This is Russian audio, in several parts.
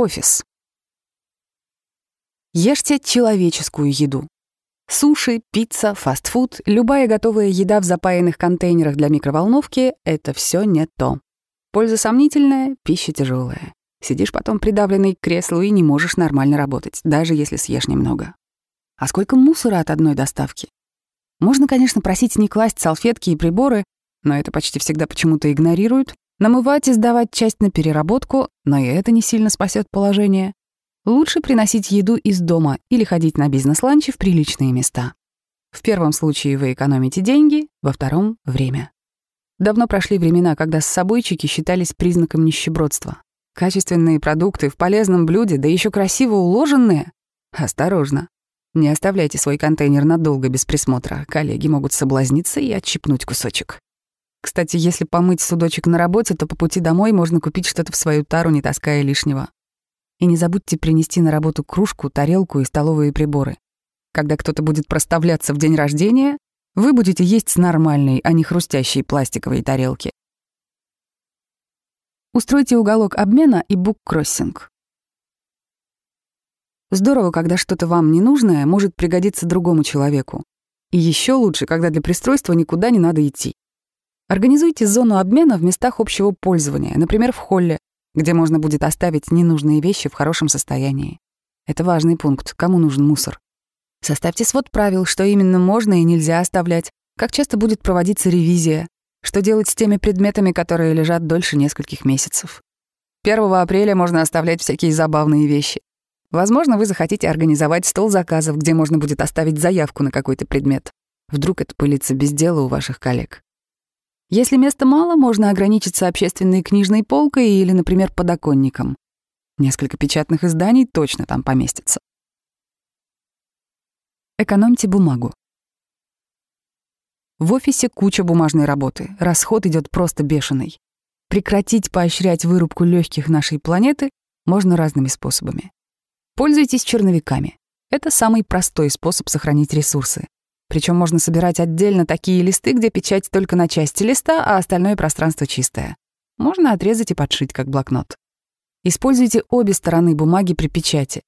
офис. Ешьте человеческую еду. Суши, пицца, фастфуд, любая готовая еда в запаянных контейнерах для микроволновки — это все не то. Польза сомнительная, пища тяжелая. Сидишь потом придавленный к креслу и не можешь нормально работать, даже если съешь немного. А сколько мусора от одной доставки? Можно, конечно, просить не класть салфетки и приборы, но это почти всегда почему-то игнорируют, Намывать и сдавать часть на переработку, но и это не сильно спасет положение. Лучше приносить еду из дома или ходить на бизнес-ланчи в приличные места. В первом случае вы экономите деньги, во втором — время. Давно прошли времена, когда с собойчики считались признаком нищебродства. Качественные продукты в полезном блюде, да еще красиво уложенные. Осторожно. Не оставляйте свой контейнер надолго без присмотра. Коллеги могут соблазниться и отщипнуть кусочек. Кстати, если помыть судочек на работе, то по пути домой можно купить что-то в свою тару, не таская лишнего. И не забудьте принести на работу кружку, тарелку и столовые приборы. Когда кто-то будет проставляться в день рождения, вы будете есть с нормальной, а не хрустящей пластиковой тарелки. Устройте уголок обмена и буккроссинг. Здорово, когда что-то вам ненужное может пригодиться другому человеку. И еще лучше, когда для пристройства никуда не надо идти. Организуйте зону обмена в местах общего пользования, например, в холле, где можно будет оставить ненужные вещи в хорошем состоянии. Это важный пункт, кому нужен мусор. Составьте свод правил, что именно можно и нельзя оставлять, как часто будет проводиться ревизия, что делать с теми предметами, которые лежат дольше нескольких месяцев. 1 апреля можно оставлять всякие забавные вещи. Возможно, вы захотите организовать стол заказов, где можно будет оставить заявку на какой-то предмет. Вдруг это пылится без дела у ваших коллег. Если места мало, можно ограничиться общественной книжной полкой или, например, подоконником. Несколько печатных изданий точно там поместится. Экономьте бумагу. В офисе куча бумажной работы, расход идет просто бешеный. Прекратить поощрять вырубку легких нашей планеты можно разными способами. Пользуйтесь черновиками. Это самый простой способ сохранить ресурсы. Причем можно собирать отдельно такие листы, где печать только на части листа, а остальное пространство чистое. Можно отрезать и подшить, как блокнот. Используйте обе стороны бумаги при печати.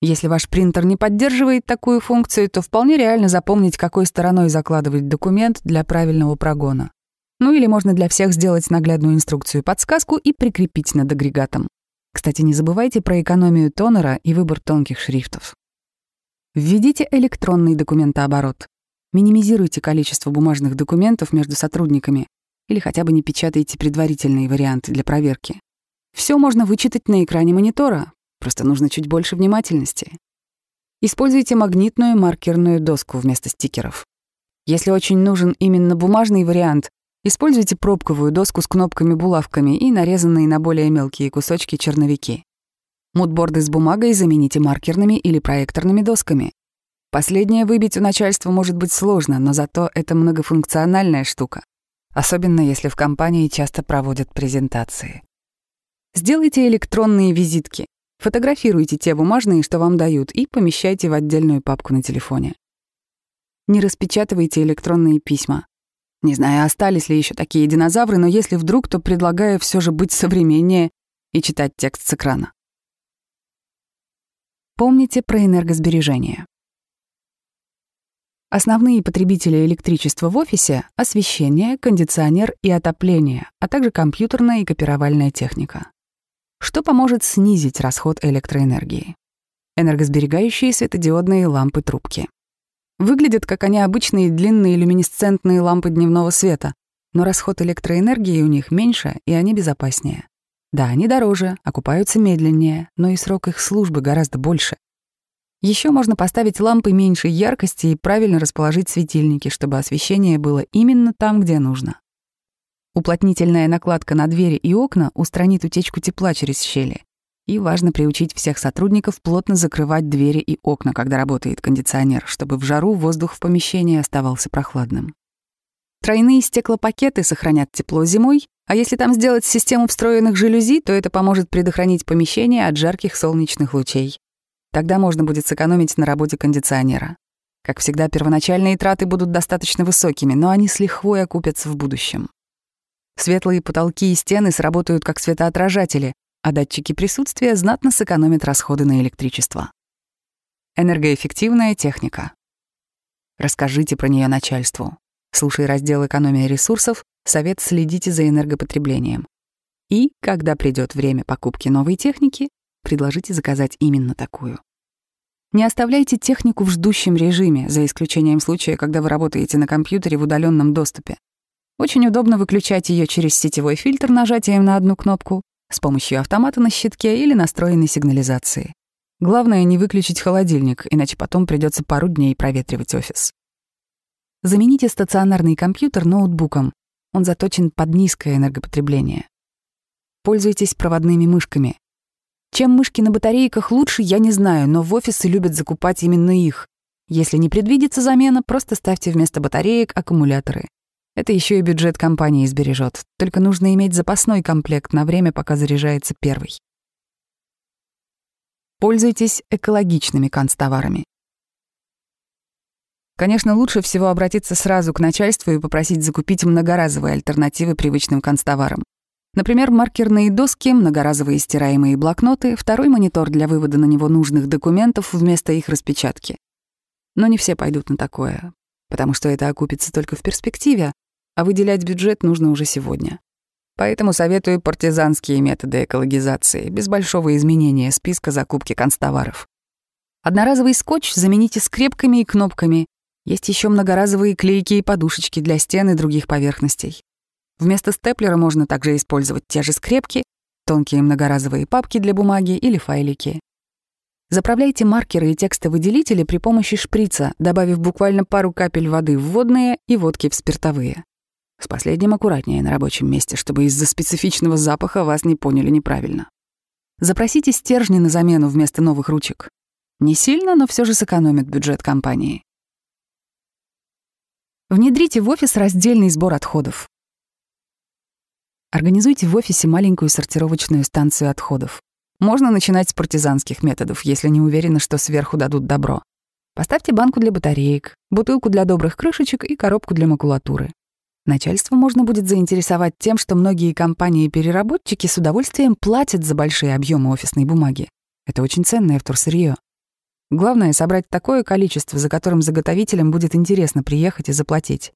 Если ваш принтер не поддерживает такую функцию, то вполне реально запомнить, какой стороной закладывать документ для правильного прогона. Ну или можно для всех сделать наглядную инструкцию-подсказку и прикрепить над агрегатом. Кстати, не забывайте про экономию тонера и выбор тонких шрифтов. Введите электронный документооборот. Минимизируйте количество бумажных документов между сотрудниками или хотя бы не печатайте предварительные варианты для проверки. Все можно вычитать на экране монитора, просто нужно чуть больше внимательности. Используйте магнитную маркерную доску вместо стикеров. Если очень нужен именно бумажный вариант, используйте пробковую доску с кнопками-булавками и нарезанные на более мелкие кусочки черновики. Мудборды с бумагой замените маркерными или проекторными досками. Последнее выбить у начальства может быть сложно, но зато это многофункциональная штука, особенно если в компании часто проводят презентации. Сделайте электронные визитки. Фотографируйте те бумажные, что вам дают, и помещайте в отдельную папку на телефоне. Не распечатывайте электронные письма. Не знаю, остались ли еще такие динозавры, но если вдруг, то предлагаю все же быть современнее и читать текст с экрана. Помните про энергосбережение. Основные потребители электричества в офисе — освещение, кондиционер и отопление, а также компьютерная и копировальная техника. Что поможет снизить расход электроэнергии? Энергосберегающие светодиодные лампы-трубки. Выглядят как они обычные длинные люминесцентные лампы дневного света, но расход электроэнергии у них меньше, и они безопаснее. Да, они дороже, окупаются медленнее, но и срок их службы гораздо больше. Еще можно поставить лампы меньшей яркости и правильно расположить светильники, чтобы освещение было именно там, где нужно. Уплотнительная накладка на двери и окна устранит утечку тепла через щели. И важно приучить всех сотрудников плотно закрывать двери и окна, когда работает кондиционер, чтобы в жару воздух в помещении оставался прохладным. Тройные стеклопакеты сохранят тепло зимой, а если там сделать систему встроенных жалюзи, то это поможет предохранить помещение от жарких солнечных лучей. Тогда можно будет сэкономить на работе кондиционера. Как всегда, первоначальные траты будут достаточно высокими, но они с лихвой окупятся в будущем. Светлые потолки и стены сработают как светоотражатели, а датчики присутствия знатно сэкономят расходы на электричество. Энергоэффективная техника. Расскажите про нее начальству слушай раздел «Экономия ресурсов», совет «Следите за энергопотреблением». И, когда придет время покупки новой техники, предложите заказать именно такую. Не оставляйте технику в ждущем режиме, за исключением случая, когда вы работаете на компьютере в удаленном доступе. Очень удобно выключать ее через сетевой фильтр нажатием на одну кнопку, с помощью автомата на щитке или настроенной сигнализации. Главное не выключить холодильник, иначе потом придется пару дней проветривать офис. Замените стационарный компьютер ноутбуком. Он заточен под низкое энергопотребление. Пользуйтесь проводными мышками. Чем мышки на батарейках лучше, я не знаю, но в офисы любят закупать именно их. Если не предвидится замена, просто ставьте вместо батареек аккумуляторы. Это еще и бюджет компании сбережет. Только нужно иметь запасной комплект на время, пока заряжается первый. Пользуйтесь экологичными канцтоварами. Конечно, лучше всего обратиться сразу к начальству и попросить закупить многоразовые альтернативы привычным констоварам. Например, маркерные доски, многоразовые стираемые блокноты, второй монитор для вывода на него нужных документов вместо их распечатки. Но не все пойдут на такое, потому что это окупится только в перспективе, а выделять бюджет нужно уже сегодня. Поэтому советую партизанские методы экологизации, без большого изменения списка закупки констоваров. Одноразовый скотч замените скрепками и кнопками, есть еще многоразовые клейки и подушечки для стен и других поверхностей. Вместо степлера можно также использовать те же скрепки, тонкие многоразовые папки для бумаги или файлики. Заправляйте маркеры и текстовыделители при помощи шприца, добавив буквально пару капель воды в водные и водки в спиртовые. С последним аккуратнее на рабочем месте, чтобы из-за специфичного запаха вас не поняли неправильно. Запросите стержни на замену вместо новых ручек. Не сильно, но все же сэкономит бюджет компании. Внедрите в офис раздельный сбор отходов. Организуйте в офисе маленькую сортировочную станцию отходов. Можно начинать с партизанских методов, если не уверены, что сверху дадут добро. Поставьте банку для батареек, бутылку для добрых крышечек и коробку для макулатуры. Начальство можно будет заинтересовать тем, что многие компании-переработчики с удовольствием платят за большие объемы офисной бумаги. Это очень ценное вторсырье. Главное — собрать такое количество, за которым заготовителям будет интересно приехать и заплатить.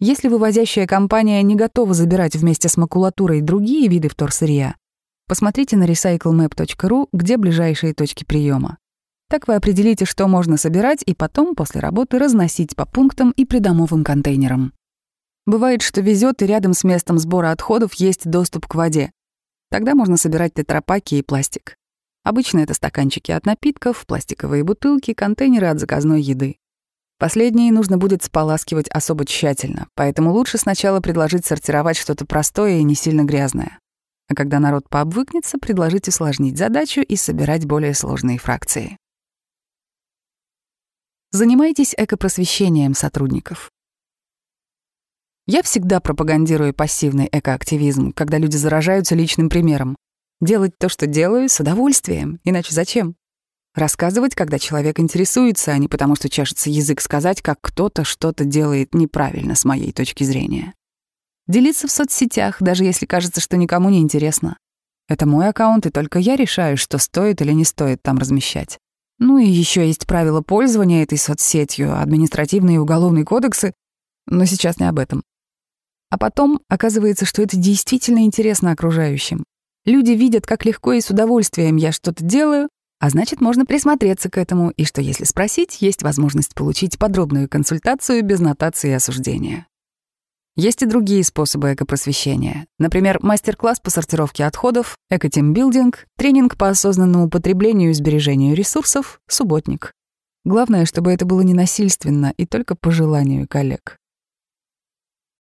Если вывозящая компания не готова забирать вместе с макулатурой другие виды вторсырья, посмотрите на recyclemap.ru, где ближайшие точки приема. Так вы определите, что можно собирать, и потом после работы разносить по пунктам и придомовым контейнерам. Бывает, что везет, и рядом с местом сбора отходов есть доступ к воде. Тогда можно собирать тетрапаки и пластик. Обычно это стаканчики от напитков, пластиковые бутылки, контейнеры от заказной еды. Последние нужно будет споласкивать особо тщательно, поэтому лучше сначала предложить сортировать что-то простое и не сильно грязное. А когда народ пообвыкнется, предложить усложнить задачу и собирать более сложные фракции. Занимайтесь экопросвещением сотрудников. Я всегда пропагандирую пассивный экоактивизм, когда люди заражаются личным примером делать то, что делаю, с удовольствием. Иначе зачем? Рассказывать, когда человек интересуется, а не потому, что чешется язык сказать, как кто-то что-то делает неправильно с моей точки зрения. Делиться в соцсетях, даже если кажется, что никому не интересно. Это мой аккаунт, и только я решаю, что стоит или не стоит там размещать. Ну и еще есть правила пользования этой соцсетью, административные и уголовные кодексы, но сейчас не об этом. А потом оказывается, что это действительно интересно окружающим. Люди видят, как легко и с удовольствием я что-то делаю, а значит, можно присмотреться к этому, и что если спросить, есть возможность получить подробную консультацию без нотации и осуждения. Есть и другие способы экопросвещения. Например, мастер-класс по сортировке отходов, экотимбилдинг, тренинг по осознанному потреблению и сбережению ресурсов, субботник. Главное, чтобы это было не насильственно и только по желанию коллег.